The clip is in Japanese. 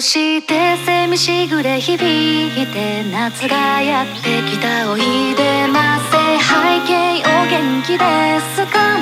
してセしぐれ響いて夏がやってきた。おいでませ。背景お元気ですか？